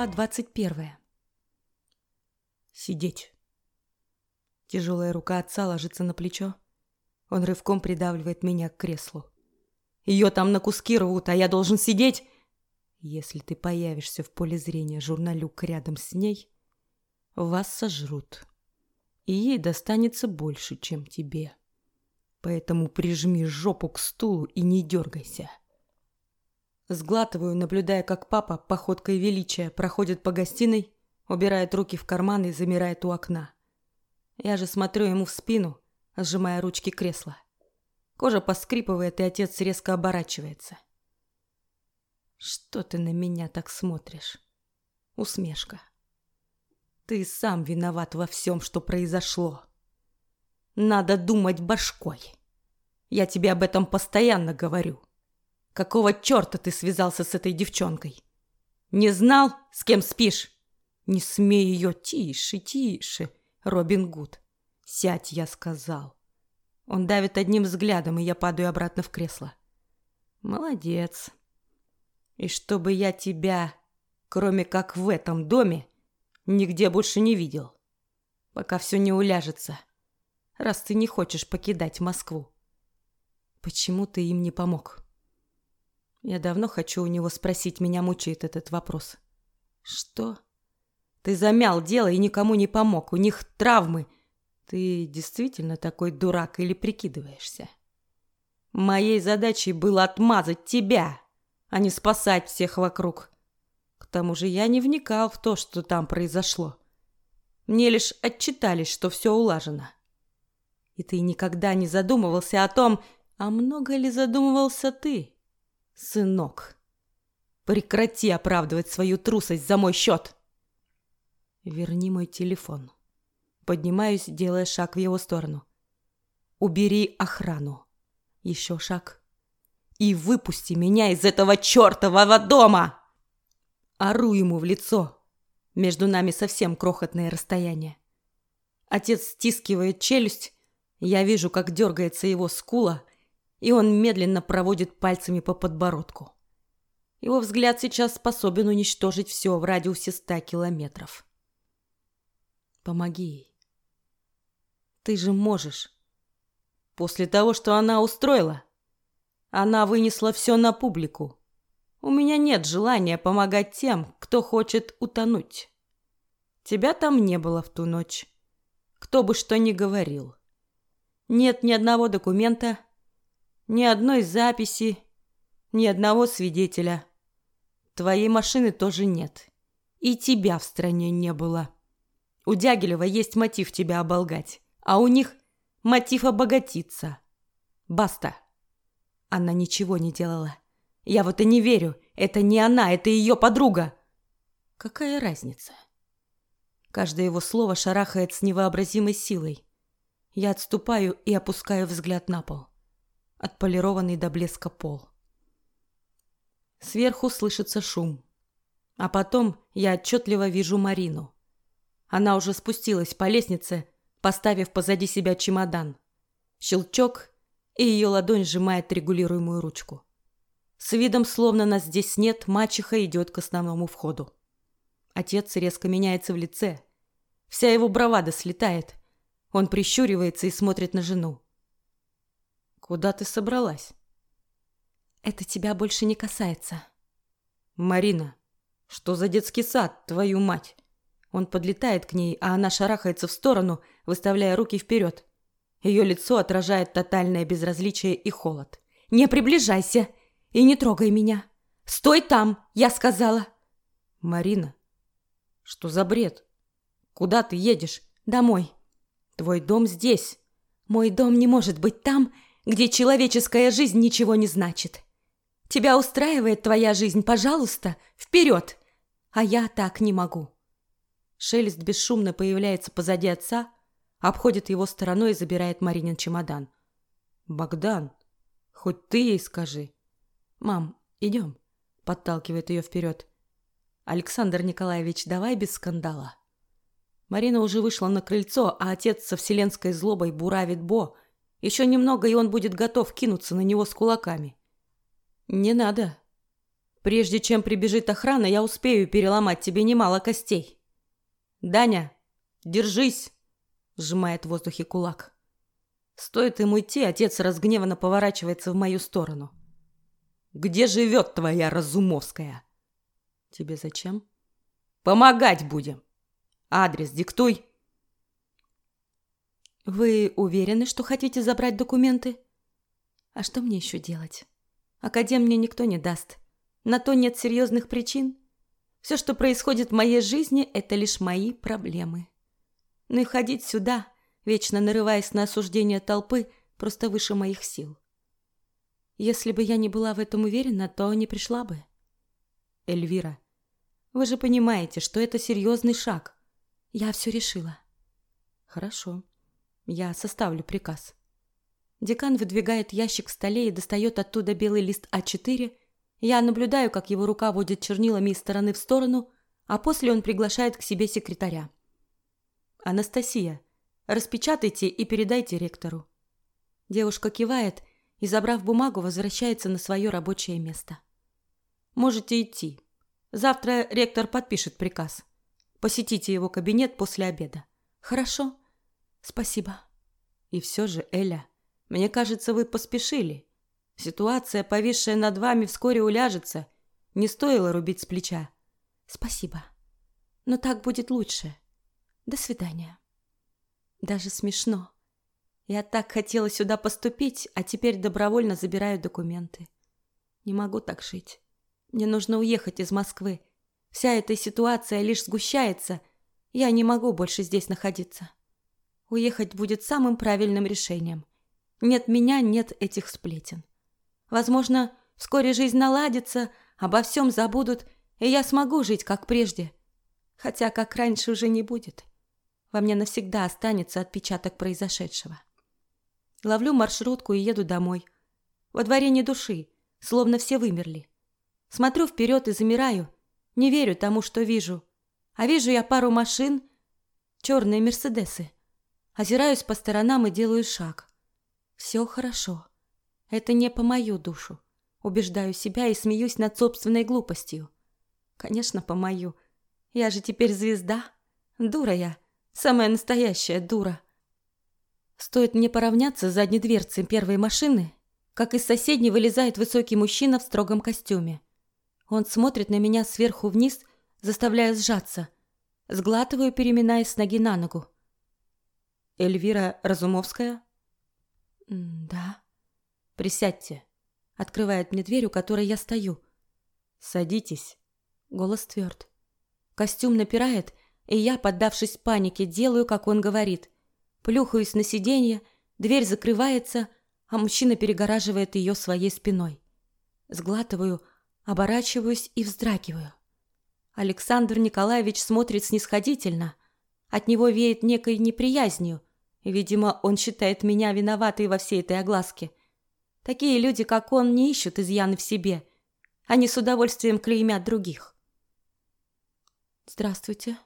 Глава двадцать первая. Сидеть. Тяжелая рука отца ложится на плечо. Он рывком придавливает меня к креслу. Ее там на куски рвут, а я должен сидеть. Если ты появишься в поле зрения журналюк рядом с ней, вас сожрут. И ей достанется больше, чем тебе. Поэтому прижми жопу к стулу и не дергайся. Сглатываю, наблюдая, как папа, походкой величия, проходит по гостиной, убирает руки в карманы и замирает у окна. Я же смотрю ему в спину, сжимая ручки кресла. Кожа поскрипывает, и отец резко оборачивается. «Что ты на меня так смотришь?» Усмешка. «Ты сам виноват во всем, что произошло. Надо думать башкой. Я тебе об этом постоянно говорю». Какого черта ты связался с этой девчонкой? Не знал, с кем спишь? Не смей ее. Тише, тише, Робин Гуд. Сядь, я сказал. Он давит одним взглядом, и я падаю обратно в кресло. Молодец. И чтобы я тебя, кроме как в этом доме, нигде больше не видел. Пока все не уляжется. Раз ты не хочешь покидать Москву. Почему ты им не помог? Я давно хочу у него спросить, меня мучает этот вопрос. Что? Ты замял дело и никому не помог. У них травмы. Ты действительно такой дурак или прикидываешься? Моей задачей было отмазать тебя, а не спасать всех вокруг. К тому же я не вникал в то, что там произошло. Мне лишь отчитались, что все улажено. И ты никогда не задумывался о том, а много ли задумывался ты? Сынок, прекрати оправдывать свою трусость за мой счет. Верни мой телефон. Поднимаюсь, делая шаг в его сторону. Убери охрану. Еще шаг. И выпусти меня из этого чертового дома! Ору ему в лицо. Между нами совсем крохотное расстояние. Отец стискивает челюсть. Я вижу, как дергается его скула, и он медленно проводит пальцами по подбородку. Его взгляд сейчас способен уничтожить все в радиусе ста километров. Помоги ей. Ты же можешь. После того, что она устроила, она вынесла все на публику. У меня нет желания помогать тем, кто хочет утонуть. Тебя там не было в ту ночь. Кто бы что ни говорил. Нет ни одного документа, ни одной записи, ни одного свидетеля. Твоей машины тоже нет. И тебя в стране не было. У Дягилева есть мотив тебя оболгать, а у них мотив обогатиться. Баста. Она ничего не делала. Я вот и не верю. Это не она, это ее подруга. Какая разница? Каждое его слово шарахает с невообразимой силой. Я отступаю и опускаю взгляд на пол отполированный до блеска пол. Сверху слышится шум. А потом я отчетливо вижу Марину. Она уже спустилась по лестнице, поставив позади себя чемодан. Щелчок, и ее ладонь сжимает регулируемую ручку. С видом, словно нас здесь нет, мачеха идет к основному входу. Отец резко меняется в лице. Вся его бравада слетает. Он прищуривается и смотрит на жену. Куда ты собралась? Это тебя больше не касается. Марина, что за детский сад, твою мать? Он подлетает к ней, а она шарахается в сторону, выставляя руки вперед. Ее лицо отражает тотальное безразличие и холод. «Не приближайся и не трогай меня! Стой там, я сказала!» «Марина, что за бред? Куда ты едешь?» «Домой. Твой дом здесь. Мой дом не может быть там, где человеческая жизнь ничего не значит. Тебя устраивает твоя жизнь, пожалуйста, вперед! А я так не могу. Шелест бесшумно появляется позади отца, обходит его стороной и забирает Маринин чемодан. «Богдан, хоть ты ей скажи». «Мам, идем», — подталкивает ее вперед. «Александр Николаевич, давай без скандала». Марина уже вышла на крыльцо, а отец со вселенской злобой буравит Бо — еще немного, и он будет готов кинуться на него с кулаками. Не надо. Прежде чем прибежит охрана, я успею переломать тебе немало костей. Даня, держись, сжимает в воздухе кулак. Стоит ему идти, отец разгневанно поворачивается в мою сторону. Где живет твоя Разумовская? Тебе зачем? Помогать будем. Адрес диктуй. Вы уверены, что хотите забрать документы? А что мне еще делать? Академ мне никто не даст. На то нет серьезных причин. Все, что происходит в моей жизни, это лишь мои проблемы. Ну и ходить сюда, вечно нарываясь на осуждение толпы, просто выше моих сил. Если бы я не была в этом уверена, то не пришла бы. Эльвира, вы же понимаете, что это серьезный шаг. Я все решила. Хорошо. Я составлю приказ. Декан выдвигает ящик в столе и достает оттуда белый лист А4 я наблюдаю, как его рука водит чернилами из стороны в сторону, а после он приглашает к себе секретаря. «Анастасия, распечатайте и передайте ректору». Девушка кивает и, забрав бумагу, возвращается на свое рабочее место. «Можете идти. Завтра ректор подпишет приказ. Посетите его кабинет после обеда». «Хорошо. Спасибо». «И все же, Эля, мне кажется, вы поспешили». Ситуация, повисшая над вами, вскоре уляжется. Не стоило рубить с плеча. Спасибо. Но так будет лучше. До свидания. Даже смешно. Я так хотела сюда поступить, а теперь добровольно забираю документы. Не могу так жить. Мне нужно уехать из Москвы. Вся эта ситуация лишь сгущается. Я не могу больше здесь находиться. Уехать будет самым правильным решением. Нет меня, нет этих сплетен. Возможно, вскоре жизнь наладится, обо всем забудут, и я смогу жить, как прежде. Хотя, как раньше, уже не будет. Во мне навсегда останется отпечаток произошедшего. Ловлю маршрутку и еду домой. Во дворе ни души, словно все вымерли. Смотрю вперед и замираю. Не верю тому, что вижу. А вижу я пару машин, черные Мерседесы. Озираюсь по сторонам и делаю шаг. Все хорошо. Это не по мою душу. Убеждаю себя и смеюсь над собственной глупостью. Конечно, по мою. Я же теперь звезда. Дура я. Самая настоящая дура. Стоит мне поравняться с задней дверцей первой машины, как из соседней вылезает высокий мужчина в строгом костюме. Он смотрит на меня сверху вниз, заставляя сжаться. Сглатываю, переминаясь с ноги на ногу. «Эльвира Разумовская?» «Да». Присядьте. Открывает мне дверь, у которой я стою. Садитесь. Голос тверд. Костюм напирает, и я, поддавшись панике, делаю, как он говорит. Плюхаюсь на сиденье, дверь закрывается, а мужчина перегораживает ее своей спиной. Сглатываю, оборачиваюсь и вздрагиваю. Александр Николаевич смотрит снисходительно. От него веет некой неприязнью. Видимо, он считает меня виноватой во всей этой огласке. Такие люди, как он, не ищут изъяны в себе. Они с удовольствием клеймят других. «Здравствуйте».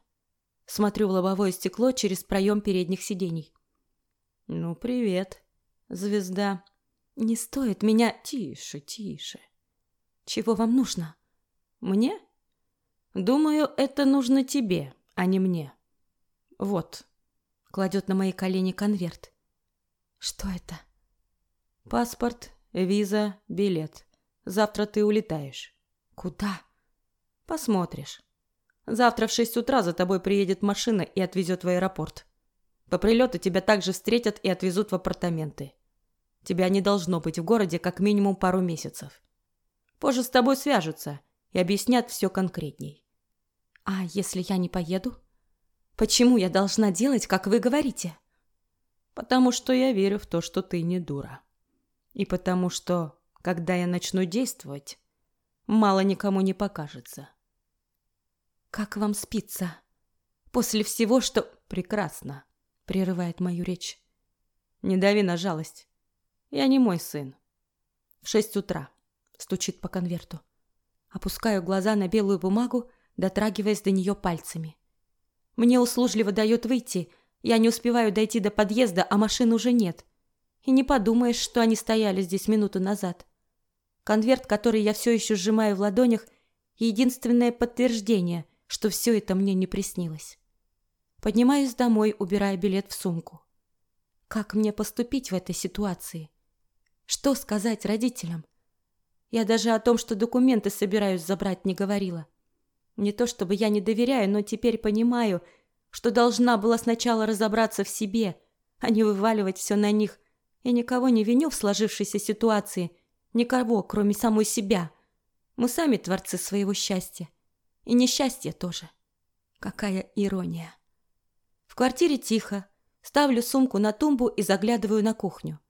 Смотрю в лобовое стекло через проем передних сидений. «Ну, привет, звезда. Не стоит меня...» «Тише, тише. Чего вам нужно?» «Мне?» «Думаю, это нужно тебе, а не мне. Вот». Кладет на мои колени конверт. «Что это?» Паспорт, виза, билет. Завтра ты улетаешь. Куда? Посмотришь. Завтра в шесть утра за тобой приедет машина и отвезет в аэропорт. По прилету тебя также встретят и отвезут в апартаменты. Тебя не должно быть в городе как минимум пару месяцев. Позже с тобой свяжутся и объяснят все конкретней. А если я не поеду? Почему я должна делать, как вы говорите? Потому что я верю в то, что ты не дура. И потому что, когда я начну действовать, мало никому не покажется. Как вам спится? После всего, что... Прекрасно, прерывает мою речь. Не дави на жалость. Я не мой сын. В шесть утра. Стучит по конверту. Опускаю глаза на белую бумагу, дотрагиваясь до нее пальцами. Мне услужливо дает выйти. Я не успеваю дойти до подъезда, а машин уже нет. И не подумаешь, что они стояли здесь минуту назад. Конверт, который я все еще сжимаю в ладонях, единственное подтверждение, что все это мне не приснилось. Поднимаюсь домой, убирая билет в сумку. Как мне поступить в этой ситуации? Что сказать родителям? Я даже о том, что документы собираюсь забрать, не говорила. Не то чтобы я не доверяю, но теперь понимаю, что должна была сначала разобраться в себе, а не вываливать все на них. Я никого не виню в сложившейся ситуации, никого, кроме самой себя. Мы сами творцы своего счастья. И несчастья тоже. Какая ирония. В квартире тихо. Ставлю сумку на тумбу и заглядываю на кухню.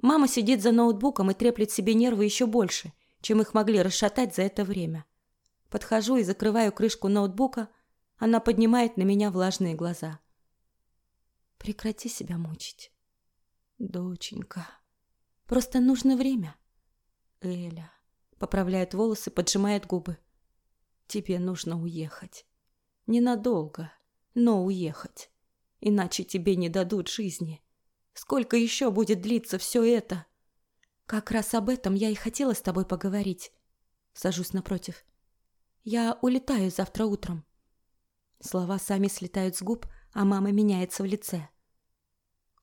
Мама сидит за ноутбуком и треплет себе нервы еще больше, чем их могли расшатать за это время. Подхожу и закрываю крышку ноутбука. Она поднимает на меня влажные глаза. Прекрати себя мучить. Доченька, просто нужно время. Эля поправляет волосы, поджимает губы. Тебе нужно уехать. Ненадолго, но уехать. Иначе тебе не дадут жизни. Сколько еще будет длиться все это? Как раз об этом я и хотела с тобой поговорить. Сажусь напротив. Я улетаю завтра утром. Слова сами слетают с губ, а мама меняется в лице.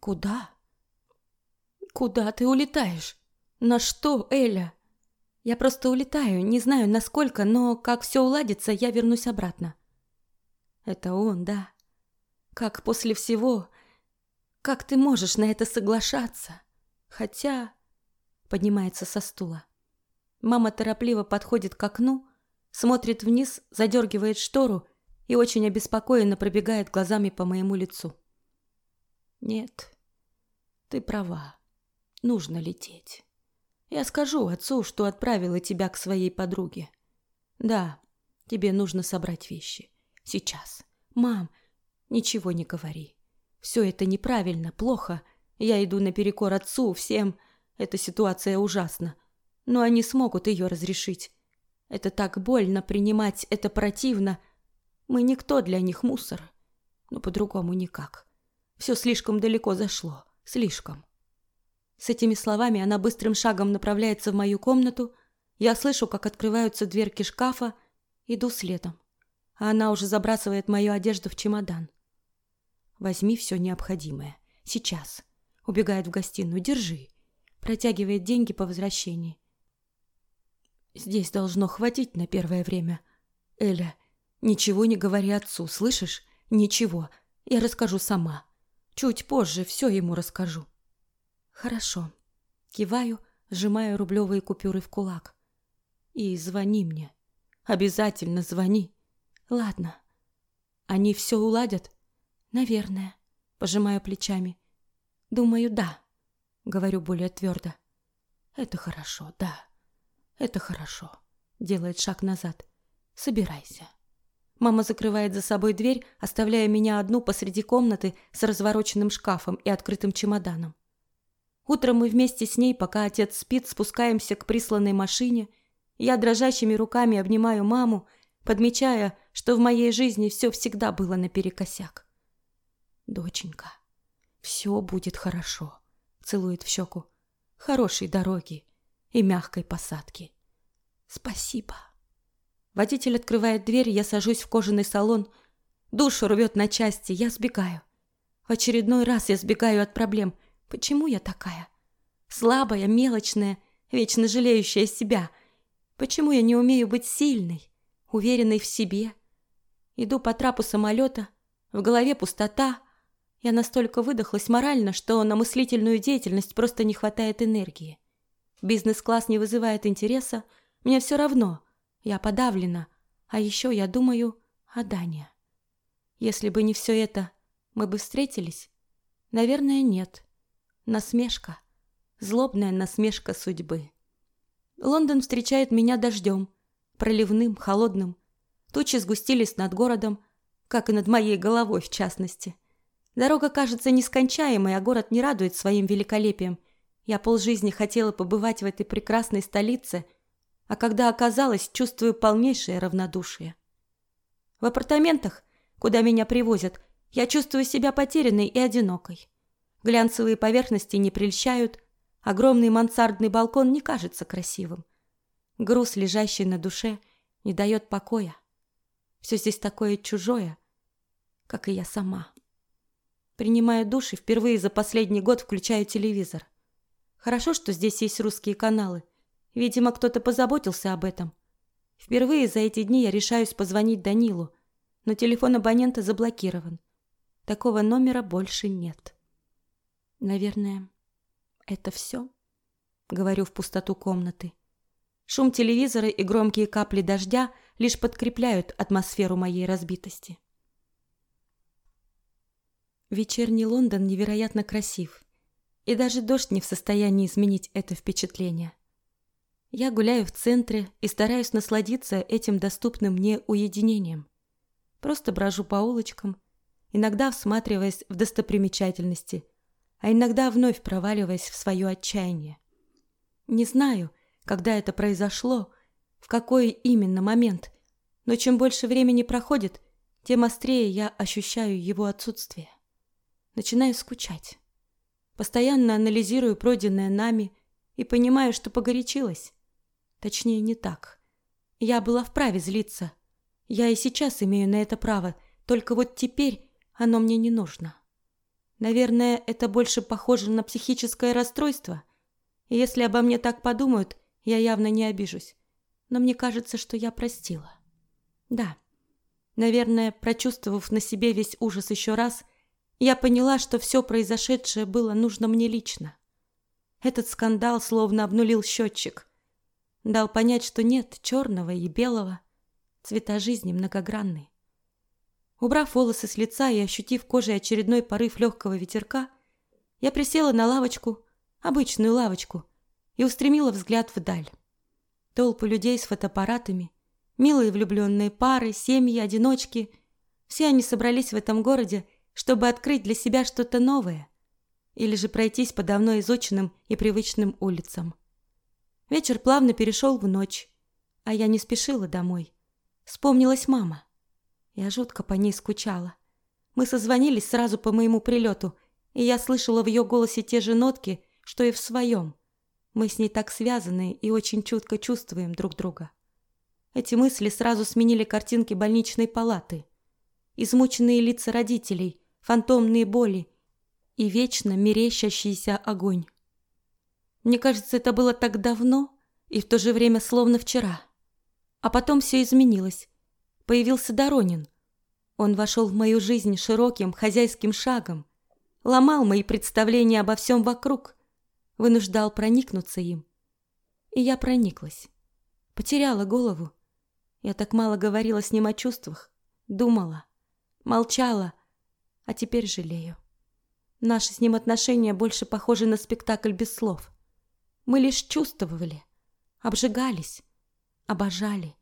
Куда? Куда ты улетаешь? На что, Эля? Я просто улетаю, не знаю насколько, но как все уладится, я вернусь обратно. Это он, да. Как после всего... Как ты можешь на это соглашаться? Хотя... Поднимается со стула. Мама торопливо подходит к окну, смотрит вниз, задергивает штору и очень обеспокоенно пробегает глазами по моему лицу. Нет, ты права. Нужно лететь. Я скажу отцу, что отправила тебя к своей подруге. Да, тебе нужно собрать вещи. Сейчас. Мам, ничего не говори. Все это неправильно, плохо. Я иду наперекор отцу, всем. Эта ситуация ужасна. Но они смогут ее разрешить. Это так больно принимать, это противно. Мы никто для них мусор. Но по-другому никак. Все слишком далеко зашло. Слишком. С этими словами она быстрым шагом направляется в мою комнату. Я слышу, как открываются дверки шкафа. Иду следом. А она уже забрасывает мою одежду в чемодан. Возьми все необходимое. Сейчас. Убегает в гостиную. Держи. Протягивает деньги по возвращении. Здесь должно хватить на первое время. Эля, ничего не говори отцу, слышишь? Ничего. Я расскажу сама. Чуть позже все ему расскажу. Хорошо. Киваю, сжимая рублевые купюры в кулак. И звони мне. Обязательно звони. Ладно. Они все уладят? Наверное. Пожимаю плечами. Думаю, да. Говорю более твердо. Это хорошо, да. Это хорошо. Делает шаг назад. Собирайся. Мама закрывает за собой дверь, оставляя меня одну посреди комнаты с развороченным шкафом и открытым чемоданом. Утром мы вместе с ней, пока отец спит, спускаемся к присланной машине. Я дрожащими руками обнимаю маму, подмечая, что в моей жизни все всегда было наперекосяк. «Доченька, все будет хорошо», — целует в щеку. «Хорошей дороги и мягкой посадки». «Спасибо». Водитель открывает дверь, я сажусь в кожаный салон. Душу рвет на части, я сбегаю. В очередной раз я сбегаю от проблем. Почему я такая? Слабая, мелочная, вечно жалеющая себя. Почему я не умею быть сильной, уверенной в себе? Иду по трапу самолета, в голове пустота. Я настолько выдохлась морально, что на мыслительную деятельность просто не хватает энергии. Бизнес-класс не вызывает интереса, мне все равно – я подавлена, а еще я думаю о Дане. Если бы не все это, мы бы встретились? Наверное, нет. Насмешка. Злобная насмешка судьбы. Лондон встречает меня дождем. Проливным, холодным. Тучи сгустились над городом, как и над моей головой в частности. Дорога кажется нескончаемой, а город не радует своим великолепием. Я полжизни хотела побывать в этой прекрасной столице – а когда оказалась, чувствую полнейшее равнодушие. В апартаментах, куда меня привозят, я чувствую себя потерянной и одинокой. Глянцевые поверхности не прельщают, огромный мансардный балкон не кажется красивым. Груз, лежащий на душе, не дает покоя. Все здесь такое чужое, как и я сама. Принимаю душ и впервые за последний год включаю телевизор. Хорошо, что здесь есть русские каналы. Видимо, кто-то позаботился об этом. Впервые за эти дни я решаюсь позвонить Данилу, но телефон абонента заблокирован. Такого номера больше нет. Наверное, это все? Говорю в пустоту комнаты. Шум телевизора и громкие капли дождя лишь подкрепляют атмосферу моей разбитости. Вечерний Лондон невероятно красив, и даже дождь не в состоянии изменить это впечатление. Я гуляю в центре и стараюсь насладиться этим доступным мне уединением. Просто брожу по улочкам, иногда всматриваясь в достопримечательности, а иногда вновь проваливаясь в свое отчаяние. Не знаю, когда это произошло, в какой именно момент, но чем больше времени проходит, тем острее я ощущаю его отсутствие. Начинаю скучать. Постоянно анализирую пройденное нами и понимаю, что погорячилась. Точнее, не так. Я была вправе злиться. Я и сейчас имею на это право, только вот теперь оно мне не нужно. Наверное, это больше похоже на психическое расстройство. И если обо мне так подумают, я явно не обижусь. Но мне кажется, что я простила. Да. Наверное, прочувствовав на себе весь ужас еще раз, я поняла, что все произошедшее было нужно мне лично. Этот скандал словно обнулил счетчик. Дал понять, что нет черного и белого. Цвета жизни многогранны. Убрав волосы с лица и ощутив кожей очередной порыв легкого ветерка, я присела на лавочку, обычную лавочку, и устремила взгляд вдаль. Толпы людей с фотоаппаратами, милые влюбленные пары, семьи, одиночки – все они собрались в этом городе, чтобы открыть для себя что-то новое или же пройтись по давно изученным и привычным улицам. Вечер плавно перешел в ночь, а я не спешила домой. Вспомнилась мама. Я жутко по ней скучала. Мы созвонились сразу по моему прилету, и я слышала в ее голосе те же нотки, что и в своем. Мы с ней так связаны и очень чутко чувствуем друг друга. Эти мысли сразу сменили картинки больничной палаты. Измученные лица родителей, фантомные боли и вечно мерещащийся огонь. Мне кажется, это было так давно и в то же время словно вчера. А потом все изменилось. Появился Доронин. Он вошел в мою жизнь широким хозяйским шагом, ломал мои представления обо всем вокруг, вынуждал проникнуться им. И я прониклась. Потеряла голову. Я так мало говорила с ним о чувствах, думала, молчала, а теперь жалею. Наши с ним отношения больше похожи на спектакль без слов. Мы лишь чувствовали, обжигались, обожали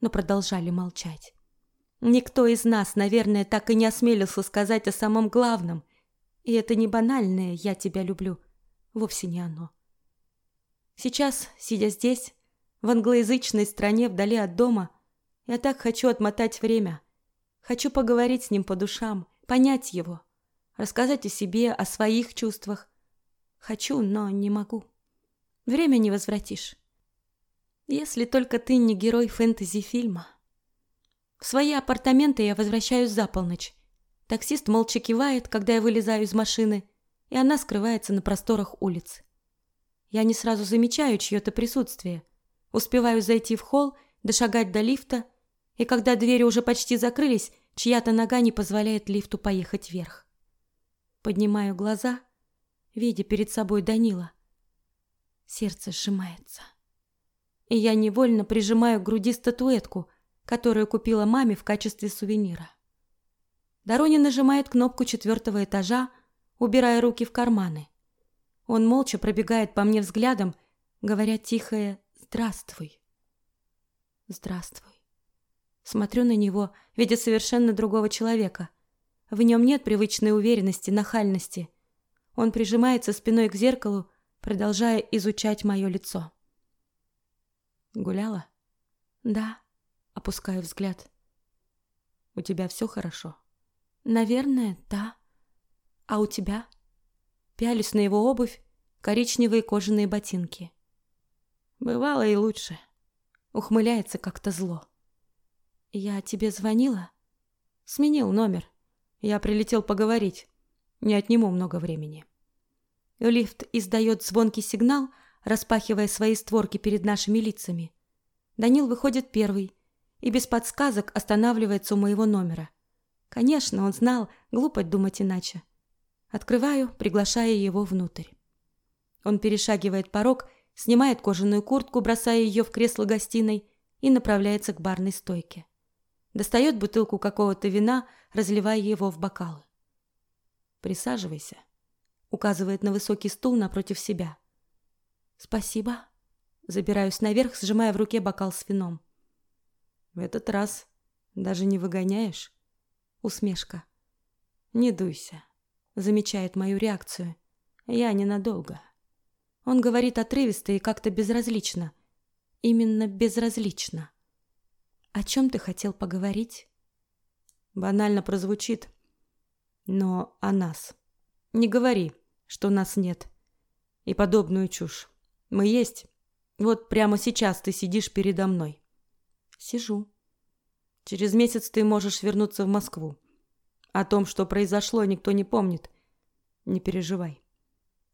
но продолжали молчать. Никто из нас, наверное, так и не осмелился сказать о самом главном. И это не банальное «я тебя люблю», вовсе не оно. Сейчас, сидя здесь, в англоязычной стране вдали от дома, я так хочу отмотать время. Хочу поговорить с ним по душам, понять его, рассказать о себе, о своих чувствах. Хочу, но не могу. Время не возвратишь. Если только ты не герой фэнтези-фильма. В свои апартаменты я возвращаюсь за полночь. Таксист молча кивает, когда я вылезаю из машины, и она скрывается на просторах улиц. Я не сразу замечаю чье-то присутствие. Успеваю зайти в холл, дошагать до лифта, и когда двери уже почти закрылись, чья-то нога не позволяет лифту поехать вверх. Поднимаю глаза, видя перед собой Данила. Сердце сжимается и я невольно прижимаю к груди статуэтку, которую купила маме в качестве сувенира. Доронин нажимает кнопку четвертого этажа, убирая руки в карманы. Он молча пробегает по мне взглядом, говоря тихое «Здравствуй». «Здравствуй». Смотрю на него, видя совершенно другого человека. В нем нет привычной уверенности, нахальности. Он прижимается спиной к зеркалу, продолжая изучать мое лицо. Гуляла? Да. Опускаю взгляд. У тебя все хорошо? Наверное, да. А у тебя? Пялюсь на его обувь, коричневые кожаные ботинки. Бывало и лучше. Ухмыляется как-то зло. «Я тебе звонила?» «Сменил номер. Я прилетел поговорить. Не отниму много времени». Лифт издает звонкий сигнал, распахивая свои створки перед нашими лицами. Данил выходит первый и без подсказок останавливается у моего номера. Конечно, он знал, глупо думать иначе. Открываю, приглашая его внутрь. Он перешагивает порог, снимает кожаную куртку, бросая ее в кресло гостиной и направляется к барной стойке. Достает бутылку какого-то вина, разливая его в бокалы. «Присаживайся», — указывает на высокий стул напротив себя. «Спасибо». Забираюсь наверх, сжимая в руке бокал с вином. «В этот раз даже не выгоняешь?» Усмешка. «Не дуйся», — замечает мою реакцию. «Я ненадолго». Он говорит отрывисто и как-то безразлично. Именно безразлично. «О чем ты хотел поговорить?» Банально прозвучит, но о нас. Не говори, что нас нет. И подобную чушь. Мы есть. Вот прямо сейчас ты сидишь передо мной. Сижу. Через месяц ты можешь вернуться в Москву. О том, что произошло, никто не помнит. Не переживай.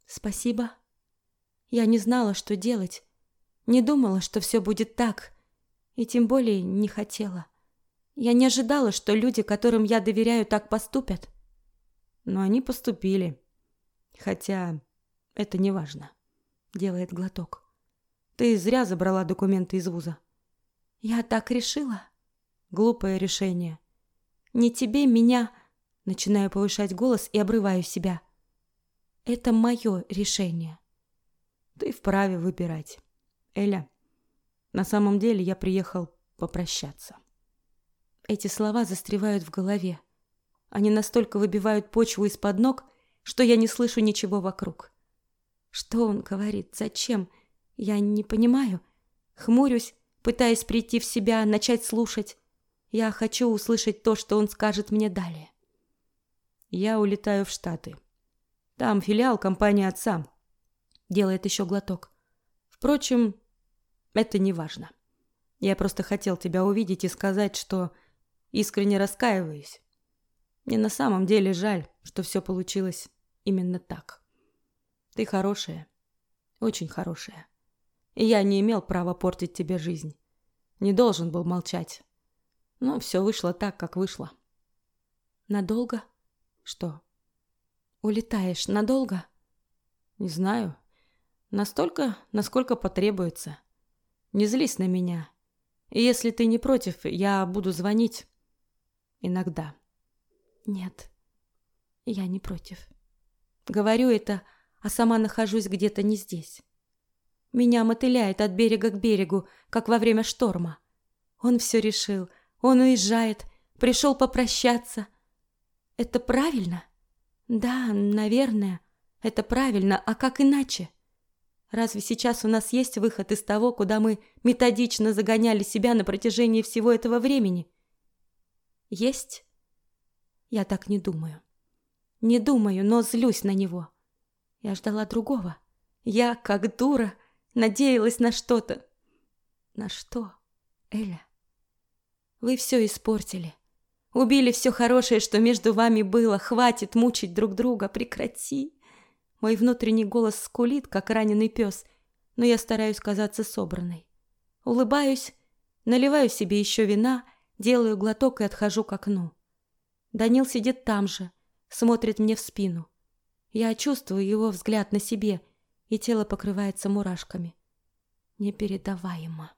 Спасибо. Я не знала, что делать. Не думала, что все будет так. И тем более не хотела. Я не ожидала, что люди, которым я доверяю, так поступят. Но они поступили. Хотя это не важно. Делает глоток. Ты зря забрала документы из вуза. Я так решила. Глупое решение. Не тебе меня... Начинаю повышать голос и обрываю себя. Это мое решение. Ты вправе выбирать. Эля, на самом деле я приехал попрощаться. Эти слова застревают в голове. Они настолько выбивают почву из-под ног, что я не слышу ничего вокруг. Что он говорит? Зачем? Я не понимаю. Хмурюсь, пытаясь прийти в себя, начать слушать. Я хочу услышать то, что он скажет мне далее. Я улетаю в Штаты. Там филиал компании отца. Делает еще глоток. Впрочем, это не важно. Я просто хотел тебя увидеть и сказать, что искренне раскаиваюсь. Мне на самом деле жаль, что все получилось именно так. Ты хорошая, очень хорошая. И я не имел права портить тебе жизнь. Не должен был молчать. Но все вышло так, как вышло. Надолго? Что? Улетаешь надолго? Не знаю. Настолько, насколько потребуется. Не злись на меня. И если ты не против, я буду звонить. Иногда. Нет, я не против. Говорю это, а сама нахожусь где-то не здесь. Меня мотыляет от берега к берегу, как во время шторма. Он все решил. Он уезжает. Пришел попрощаться. Это правильно? Да, наверное. Это правильно. А как иначе? Разве сейчас у нас есть выход из того, куда мы методично загоняли себя на протяжении всего этого времени? Есть? Я так не думаю. Не думаю, но злюсь на него. Я ждала другого. Я, как дура, надеялась на что-то. На что, Эля? Вы все испортили. Убили все хорошее, что между вами было. Хватит мучить друг друга. Прекрати. Мой внутренний голос скулит, как раненый пес, но я стараюсь казаться собранной. Улыбаюсь, наливаю себе еще вина, делаю глоток и отхожу к окну. Данил сидит там же, смотрит мне в спину. Я чувствую его взгляд на себе, и тело покрывается мурашками. Непередаваемо.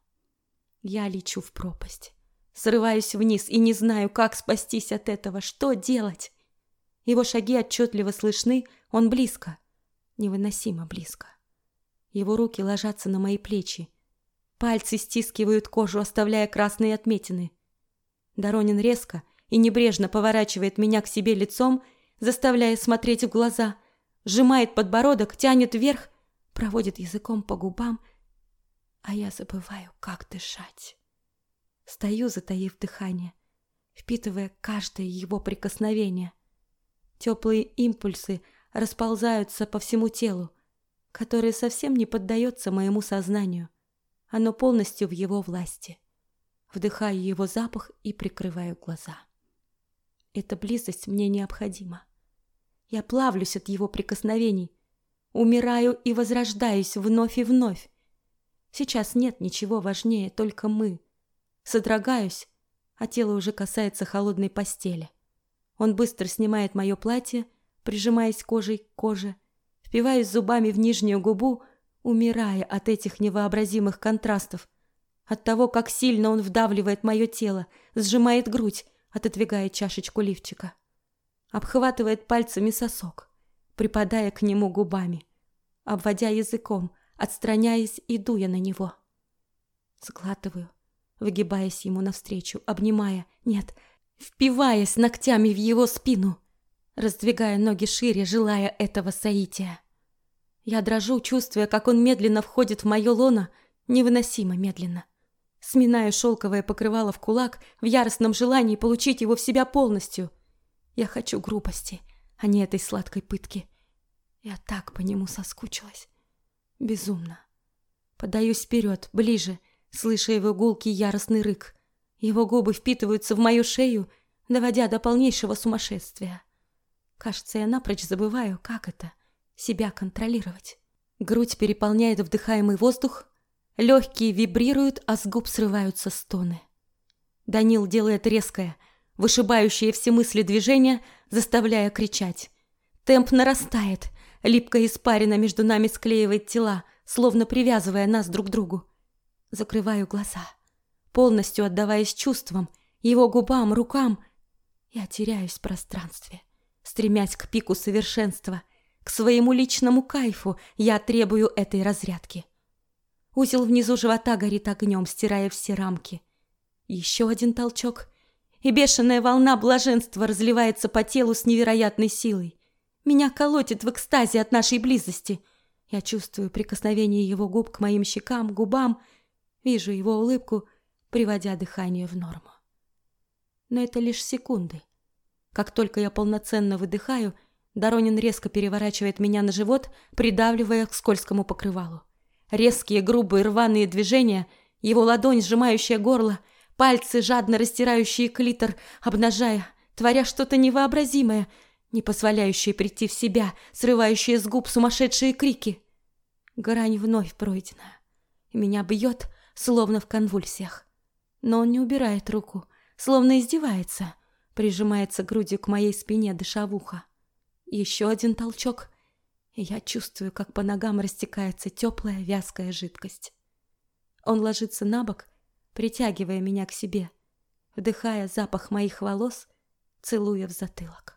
Я лечу в пропасть. Срываюсь вниз и не знаю, как спастись от этого, что делать. Его шаги отчетливо слышны, он близко, невыносимо близко. Его руки ложатся на мои плечи. Пальцы стискивают кожу, оставляя красные отметины. Доронин резко и небрежно поворачивает меня к себе лицом, заставляя смотреть в глаза, сжимает подбородок, тянет вверх, проводит языком по губам, а я забываю, как дышать. Стою, затаив дыхание, впитывая каждое его прикосновение. Теплые импульсы расползаются по всему телу, которое совсем не поддается моему сознанию. Оно полностью в его власти. Вдыхаю его запах и прикрываю глаза. Эта близость мне необходима. Я плавлюсь от его прикосновений, умираю и возрождаюсь вновь и вновь. Сейчас нет ничего важнее, только мы. Содрогаюсь, а тело уже касается холодной постели. Он быстро снимает мое платье, прижимаясь кожей к коже, впиваясь зубами в нижнюю губу, умирая от этих невообразимых контрастов, от того, как сильно он вдавливает мое тело, сжимает грудь, отодвигая чашечку лифчика. Обхватывает пальцами сосок, припадая к нему губами, обводя языком, отстраняясь и дуя на него. Сглатываю, выгибаясь ему навстречу, обнимая, нет, впиваясь ногтями в его спину, раздвигая ноги шире, желая этого соития. Я дрожу, чувствуя, как он медленно входит в мое лоно, невыносимо медленно. Сминаю шелковое покрывало в кулак в яростном желании получить его в себя полностью. Я хочу грубости, а не этой сладкой пытки. Я так по нему соскучилась. Безумно. Подаюсь вперед, ближе, слыша его гулкий яростный рык. Его губы впитываются в мою шею, доводя до полнейшего сумасшествия. Кажется, я напрочь забываю, как это — себя контролировать. Грудь переполняет вдыхаемый воздух, легкие вибрируют, а с губ срываются стоны. Данил делает резкое, вышибающее все мысли движение, заставляя кричать. Темп нарастает, липкая испарина между нами склеивает тела, словно привязывая нас друг к другу. Закрываю глаза, полностью отдаваясь чувствам, его губам, рукам. Я теряюсь в пространстве, стремясь к пику совершенства, к своему личному кайфу я требую этой разрядки. Узел внизу живота горит огнем, стирая все рамки. Еще один толчок, и бешеная волна блаженства разливается по телу с невероятной силой. Меня колотит в экстазе от нашей близости. Я чувствую прикосновение его губ к моим щекам, губам, вижу его улыбку, приводя дыхание в норму. Но это лишь секунды. Как только я полноценно выдыхаю, Доронин резко переворачивает меня на живот, придавливая к скользкому покрывалу. Резкие, грубые, рваные движения, его ладонь, сжимающая горло, пальцы, жадно растирающие клитор, обнажая, творя что-то невообразимое, не позволяющее прийти в себя, срывающее с губ сумасшедшие крики. Грань вновь пройдена. Меня бьет, словно в конвульсиях. Но он не убирает руку, словно издевается, прижимается грудью к моей спине, дыша в ухо. Еще один толчок, и я чувствую, как по ногам растекается теплая вязкая жидкость. Он ложится на бок, притягивая меня к себе, вдыхая запах моих волос, целуя в затылок.